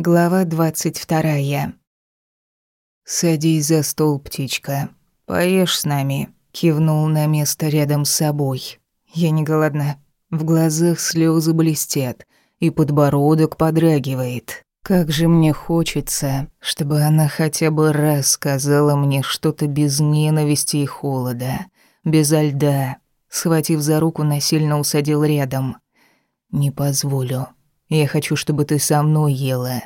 Глава двадцать вторая. «Садись за стол, птичка. Поешь с нами», — кивнул на место рядом с собой. «Я не голодна». В глазах слезы блестят, и подбородок подрагивает. Как же мне хочется, чтобы она хотя бы раз сказала мне что-то без ненависти и холода, без льда. Схватив за руку, насильно усадил рядом. «Не позволю. Я хочу, чтобы ты со мной ела.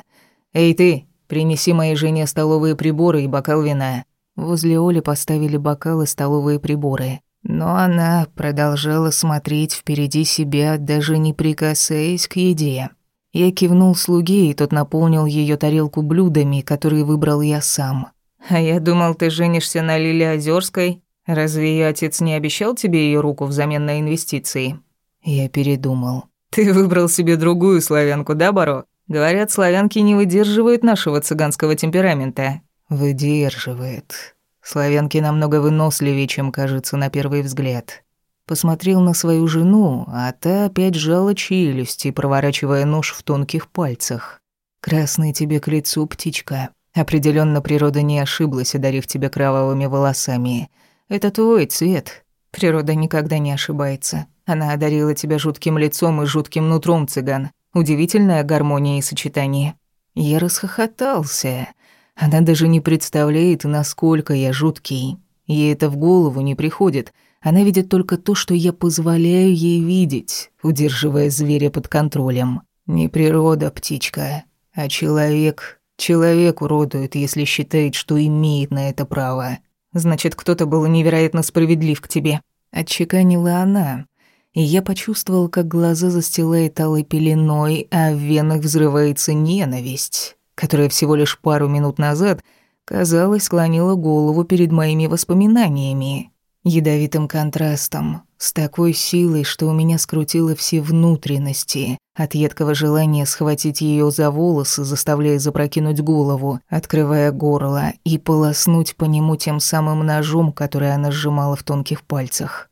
Эй ты, принеси моей жене столовые приборы и бокал вина». Возле Оли поставили бокалы, столовые приборы. Но она продолжала смотреть впереди себя, даже не прикасаясь к еде. Я кивнул слуге, и тот наполнил ее тарелку блюдами, которые выбрал я сам. «А я думал, ты женишься на Лиле Озерской. Разве ее отец не обещал тебе ее руку взамен на инвестиции?» Я передумал. «Ты выбрал себе другую славянку, да, Баро? Говорят, славянки не выдерживают нашего цыганского темперамента». «Выдерживает. Славянки намного выносливее, чем кажется на первый взгляд». Посмотрел на свою жену, а та опять сжала челюсти, проворачивая нож в тонких пальцах. «Красный тебе к лицу, птичка. Определенно природа не ошиблась, одарив тебя кровавыми волосами. Это твой цвет. Природа никогда не ошибается. Она одарила тебя жутким лицом и жутким нутром, цыган. Удивительная гармония и сочетание. Я расхохотался. Она даже не представляет, насколько я жуткий. Ей это в голову не приходит. Она видит только то, что я позволяю ей видеть, удерживая зверя под контролем. Не природа, птичка, а человек. Человек уродует, если считает, что имеет на это право. Значит, кто-то был невероятно справедлив к тебе. Отчеканила она, и я почувствовал, как глаза застилает алой пеленой, а в венах взрывается ненависть, которая всего лишь пару минут назад, казалось, склонила голову перед моими воспоминаниями, ядовитым контрастом, с такой силой, что у меня скрутило все внутренности, от едкого желания схватить ее за волосы, заставляя запрокинуть голову, открывая горло и полоснуть по нему тем самым ножом, который она сжимала в тонких пальцах.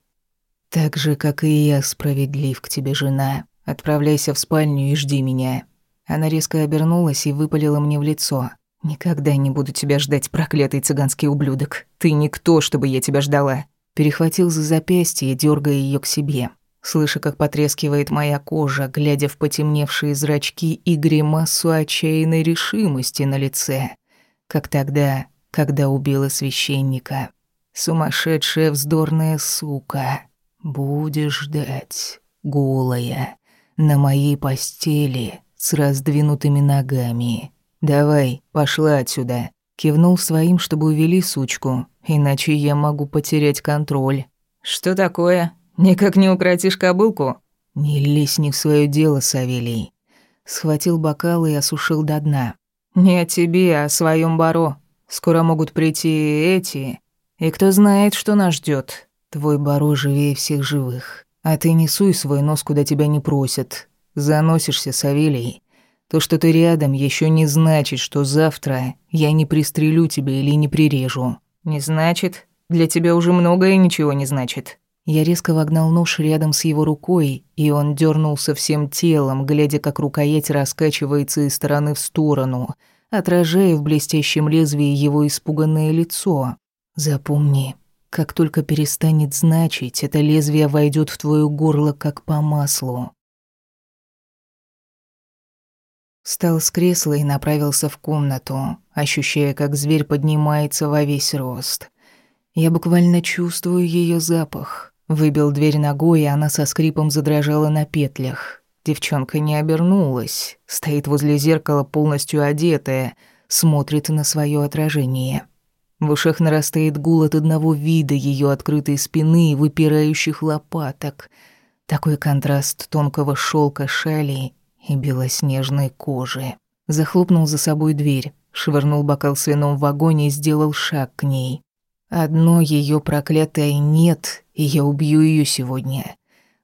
«Так же, как и я, справедлив к тебе, жена. Отправляйся в спальню и жди меня». Она резко обернулась и выпалила мне в лицо. «Никогда не буду тебя ждать, проклятый цыганский ублюдок. Ты никто, чтобы я тебя ждала». Перехватил за запястье, дергая ее к себе. Слыша, как потрескивает моя кожа, глядя в потемневшие зрачки и гримасу отчаянной решимости на лице. Как тогда, когда убила священника. Сумасшедшая вздорная сука. Будешь ждать, голая, на моей постели с раздвинутыми ногами. Давай, пошла отсюда. Кивнул своим, чтобы увели сучку, иначе я могу потерять контроль. Что такое? Никак не укротишь кобылку? Не лезь не в свое дело, Савелий. Схватил бокал и осушил до дна. Не о тебе, а о своем баро. Скоро могут прийти эти, и кто знает, что нас ждет. Твой Баро живее всех живых. А ты не суй свой нос, куда тебя не просят. Заносишься, Савелий. То, что ты рядом, еще не значит, что завтра я не пристрелю тебя или не прирежу. Не значит? Для тебя уже многое ничего не значит. Я резко вогнал нож рядом с его рукой, и он дернулся всем телом, глядя, как рукоять раскачивается из стороны в сторону, отражая в блестящем лезвии его испуганное лицо. Запомни, как только перестанет значить, это лезвие войдет в твое горло как по маслу. Встал с кресла и направился в комнату, ощущая, как зверь поднимается во весь рост. Я буквально чувствую ее запах. Выбил дверь ногой, и она со скрипом задрожала на петлях. Девчонка не обернулась, стоит возле зеркала полностью одетая, смотрит на свое отражение. В ушах нарастает гул от одного вида ее открытой спины и выпирающих лопаток. Такой контраст тонкого шелка шали и белоснежной кожи. Захлопнул за собой дверь, швырнул бокал с вином в огонь и сделал шаг к ней. Одно ее проклятое «нет», и я убью ее сегодня.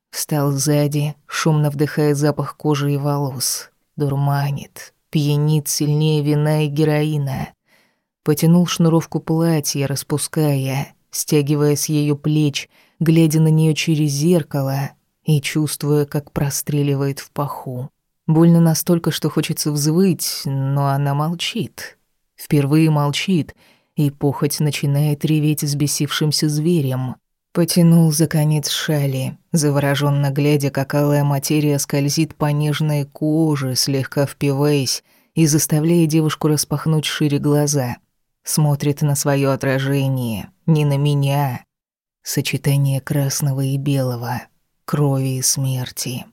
Встал сзади, шумно вдыхая запах кожи и волос. Дурманит, пьянит сильнее вина и героина. Потянул шнуровку платья, распуская, стягивая с ее плеч, глядя на нее через зеркало и чувствуя, как простреливает в паху. Больно настолько, что хочется взвыть, но она молчит. Впервые молчит, и похоть начинает реветь взбесившимся зверем. Потянул за конец шали, завороженно глядя, как алая материя скользит по нежной коже, слегка впиваясь и заставляя девушку распахнуть шире глаза. Смотрит на свое отражение, не на меня. Сочетание красного и белого, крови и смерти.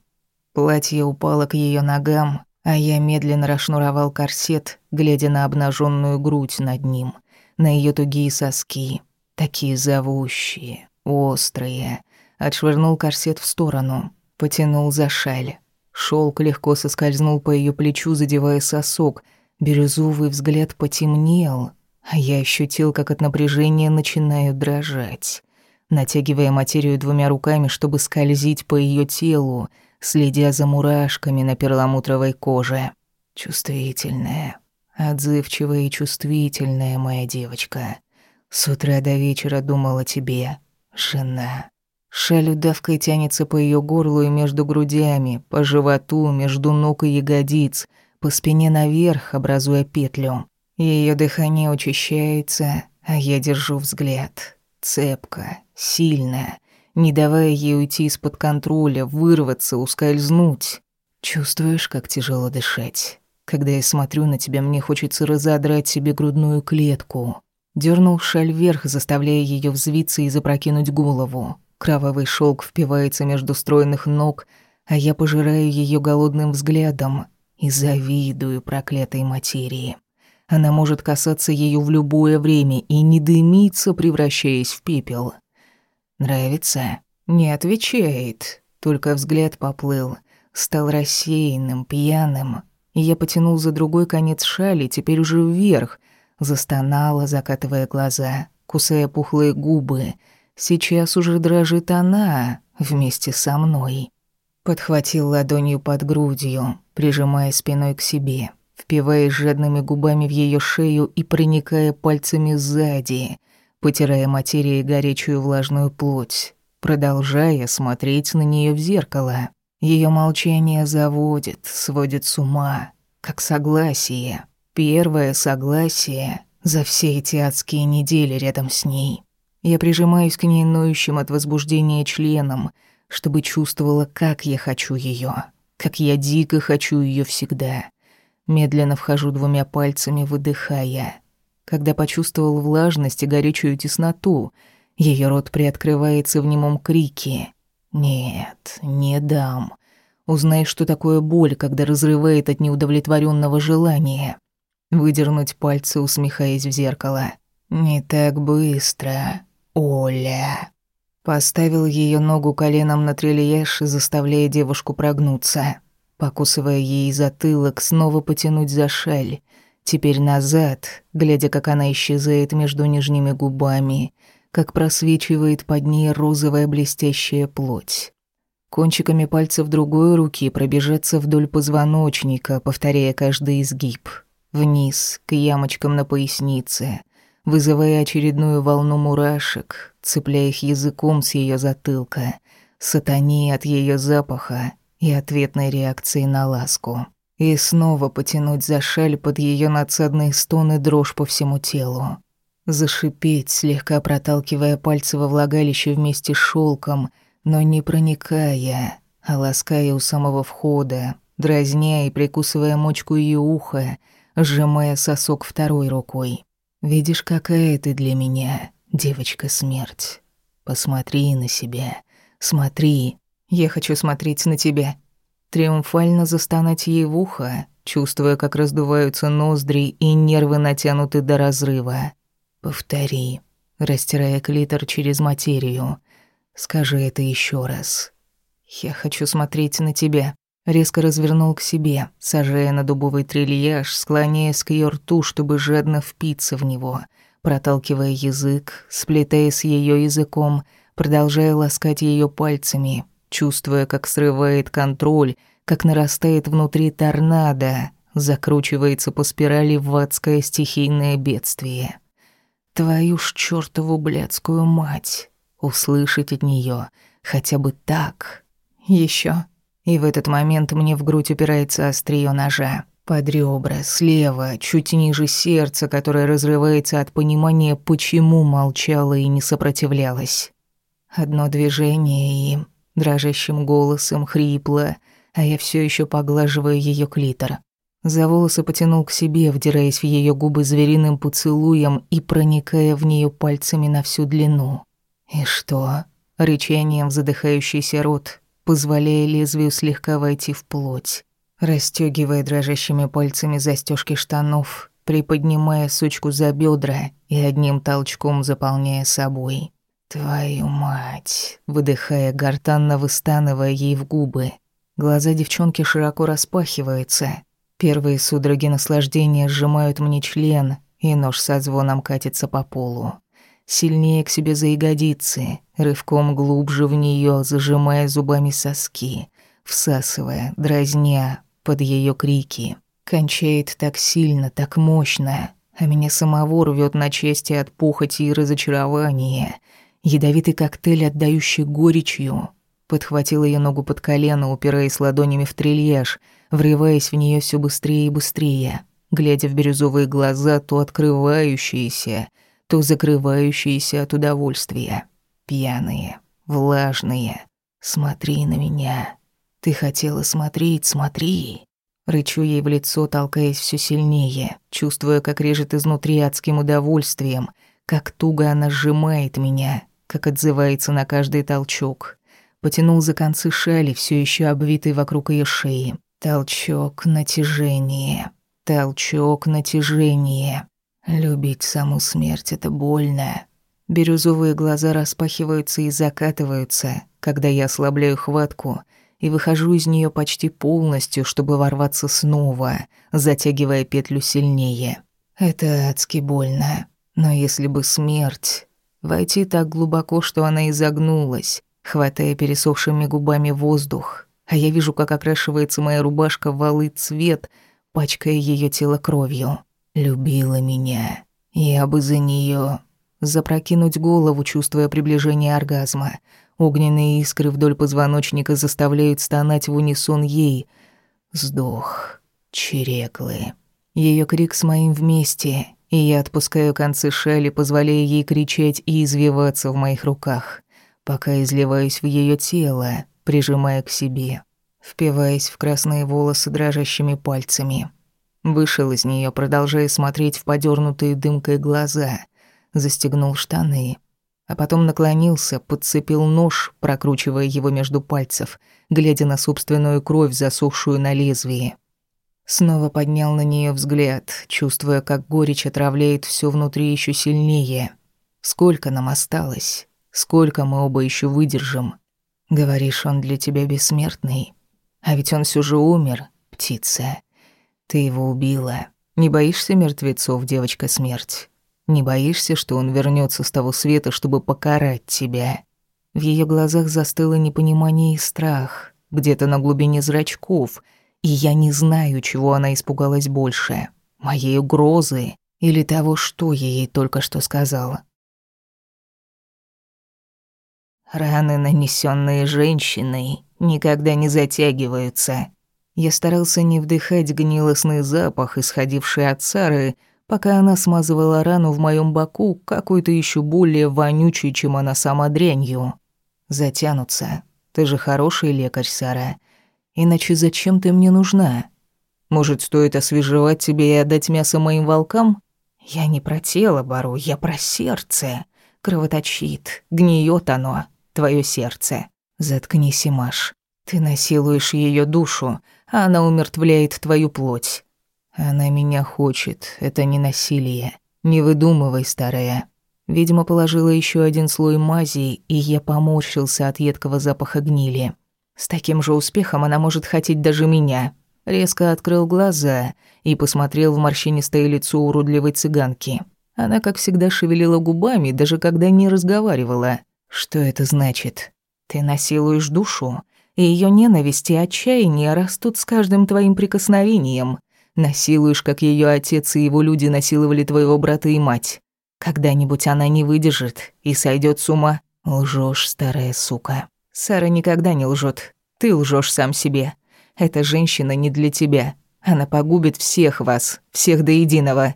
Платье упало к ее ногам, а я медленно расшнуровал корсет, глядя на обнаженную грудь над ним, на ее тугие соски, такие зовущие, острые. Отшвырнул корсет в сторону, потянул за шаль. Шелк легко соскользнул по ее плечу, задевая сосок. Бирюзовый взгляд потемнел, а я ощутил, как от напряжения начинаю дрожать. Натягивая материю двумя руками, чтобы скользить по ее телу, следя за мурашками на перламутровой коже. Чувствительная, отзывчивая и чувствительная моя девочка. С утра до вечера думала тебе, жена. Шаль удавкой тянется по ее горлу и между грудями, по животу, между ног и ягодиц, по спине наверх, образуя петлю. Ее дыхание учащается, а я держу взгляд. Цепко, сильно, не давая ей уйти из-под контроля, вырваться, ускользнуть. Чувствуешь, как тяжело дышать? Когда я смотрю на тебя, мне хочется разодрать себе грудную клетку. Дёрнул шаль вверх, заставляя её взвиться и запрокинуть голову. Кровавый шелк впивается между стройных ног, а я пожираю её голодным взглядом и завидую проклятой материи. Она может касаться её в любое время и не дымиться, превращаясь в пепел. Нравится? Не отвечает. Только взгляд поплыл. Стал рассеянным, пьяным. И я потянул за другой конец шали, теперь уже вверх. Застонала, закатывая глаза, кусая пухлые губы. Сейчас уже дрожит она вместе со мной. Подхватил ладонью под грудью, прижимая спиной к себе, впиваясь жадными губами в ее шею и проникая пальцами сзади — потирая материей горячую влажную плоть, продолжая смотреть на нее в зеркало. Ее молчание заводит, сводит с ума, как согласие. Первое согласие за все эти адские недели рядом с ней. Я прижимаюсь к ней ноющим от возбуждения членом, чтобы чувствовала, как я хочу ее, как я дико хочу ее всегда. Медленно вхожу двумя пальцами, выдыхая когда почувствовал влажность и горячую тесноту. Ее рот приоткрывается в немом крике. «Нет, не дам. Узнай, что такое боль, когда разрывает от неудовлетворенного желания». Выдернуть пальцы, усмехаясь в зеркало. «Не так быстро, Оля». Поставил ее ногу коленом на трильяж, заставляя девушку прогнуться. Покусывая ей затылок, снова потянуть за шаль. Теперь назад, глядя, как она исчезает между нижними губами, как просвечивает под ней розовая блестящая плоть. Кончиками пальцев другой руки пробежаться вдоль позвоночника, повторяя каждый изгиб. Вниз, к ямочкам на пояснице, вызывая очередную волну мурашек, цепляя их языком с ее затылка, сатани от ее запаха и ответной реакции на ласку и снова потянуть за шаль под ее надсадные стоны дрожь по всему телу. Зашипеть, слегка проталкивая пальцы во влагалище вместе с шелком, но не проникая, а лаская у самого входа, дразня и прикусывая мочку ее уха, сжимая сосок второй рукой. «Видишь, какая ты для меня, девочка-смерть. Посмотри на себя, смотри. Я хочу смотреть на тебя триумфально застонать ей в ухо, чувствуя, как раздуваются ноздри и нервы натянуты до разрыва. «Повтори», растирая клитор через материю. «Скажи это еще раз». «Я хочу смотреть на тебя», резко развернул к себе, сажая на дубовый трильяж, склоняясь к ее рту, чтобы жадно впиться в него, проталкивая язык, сплетая с ее языком, продолжая ласкать ее пальцами, чувствуя, как срывает контроль, как нарастает внутри торнадо, закручивается по спирали в адское стихийное бедствие. Твою ж чёртову блядскую мать! Услышать от неё хотя бы так. Ещё, И в этот момент мне в грудь упирается острие ножа. Под ребра, слева, чуть ниже сердца, которое разрывается от понимания, почему молчала и не сопротивлялась. Одно движение и дрожащим голосом хрипло, а я все еще поглаживаю ее клитор. За волосы потянул к себе, вдираясь в ее губы звериным поцелуем и проникая в нее пальцами на всю длину. И что? Рычанием задыхающийся рот, позволяя лезвию слегка войти в плоть, расстёгивая дрожащими пальцами застежки штанов, приподнимая сучку за бедра и одним толчком заполняя собой. «Твою мать!» выдыхая гортанно, выстанывая ей в губы. Глаза девчонки широко распахиваются. Первые судороги наслаждения сжимают мне член, и нож со звоном катится по полу. Сильнее к себе за ягодицы, рывком глубже в нее, зажимая зубами соски, всасывая, дразня под ее крики. Кончает так сильно, так мощно, а меня самого рвет на части от похоти и разочарования — Ядовитый коктейль, отдающий горечью. Подхватил ее ногу под колено, упираясь ладонями в трильяж, врываясь в нее все быстрее и быстрее, глядя в бирюзовые глаза, то открывающиеся, то закрывающиеся от удовольствия. Пьяные, влажные. «Смотри на меня. Ты хотела смотреть, смотри». Рычу ей в лицо, толкаясь все сильнее, чувствуя, как режет изнутри адским удовольствием, как туго она сжимает меня, как отзывается на каждый толчок. Потянул за концы шали, все еще обвитой вокруг ее шеи. Толчок, натяжение. Толчок, натяжение. Любить саму смерть — это больно. Бирюзовые глаза распахиваются и закатываются, когда я ослабляю хватку и выхожу из нее почти полностью, чтобы ворваться снова, затягивая петлю сильнее. Это адски больно. Но если бы смерть Войти так глубоко, что она изогнулась, хватая пересохшими губами воздух, а я вижу, как окрашивается моя рубашка в алый цвет, пачкая ее тело кровью. Любила меня. Я бы за нее запрокинуть голову, чувствуя приближение оргазма. Огненные искры вдоль позвоночника заставляют стонать в унисон ей. Сдох. Череклы. Ее крик с моим вместе, и я отпускаю концы шали, позволяя ей кричать и извиваться в моих руках, пока изливаюсь в ее тело, прижимая к себе, впиваясь в красные волосы дрожащими пальцами. Вышел из нее, продолжая смотреть в подернутые дымкой глаза, застегнул штаны, а потом наклонился, подцепил нож, прокручивая его между пальцев, глядя на собственную кровь, засохшую на лезвии. Снова поднял на нее взгляд, чувствуя, как горечь отравляет все внутри еще сильнее. Сколько нам осталось? Сколько мы оба еще выдержим? Говоришь, он для тебя бессмертный? А ведь он все же умер, птица. Ты его убила. Не боишься мертвецов, девочка смерть? Не боишься, что он вернется с того света, чтобы покарать тебя? В ее глазах застыло непонимание и страх, где-то на глубине зрачков — и я не знаю, чего она испугалась больше. Моей угрозы или того, что я ей только что сказала. Раны, нанесенные женщиной, никогда не затягиваются. Я старался не вдыхать гнилостный запах, исходивший от Сары, пока она смазывала рану в моем боку какой-то еще более вонючей, чем она сама дрянью. Затянутся. Ты же хороший лекарь, Сара. Иначе зачем ты мне нужна? Может, стоит освежевать тебе и отдать мясо моим волкам? Я не про тело бору, я про сердце. Кровоточит, гниет оно, твое сердце. Заткнись, Маш. Ты насилуешь ее душу, а она умертвляет твою плоть. Она меня хочет, это не насилие. Не выдумывай, старая. Видимо, положила еще один слой мази, и я поморщился от едкого запаха гнили. С таким же успехом она может хотеть даже меня. Резко открыл глаза и посмотрел в морщинистое лицо уродливой цыганки. Она, как всегда, шевелила губами, даже когда не разговаривала. Что это значит? Ты насилуешь душу, и ее ненависть и отчаяние растут с каждым твоим прикосновением. Насилуешь, как ее отец и его люди насиловали твоего брата и мать. Когда-нибудь она не выдержит и сойдет с ума. Лжешь, старая сука. Сара никогда не лжет. Ты лжешь сам себе. Эта женщина не для тебя. Она погубит всех вас, всех до единого.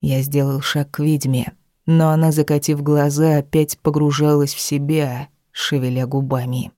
Я сделал шаг к ведьме, но она, закатив глаза, опять погружалась в себя, шевеля губами.